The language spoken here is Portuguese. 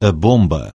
A bomba.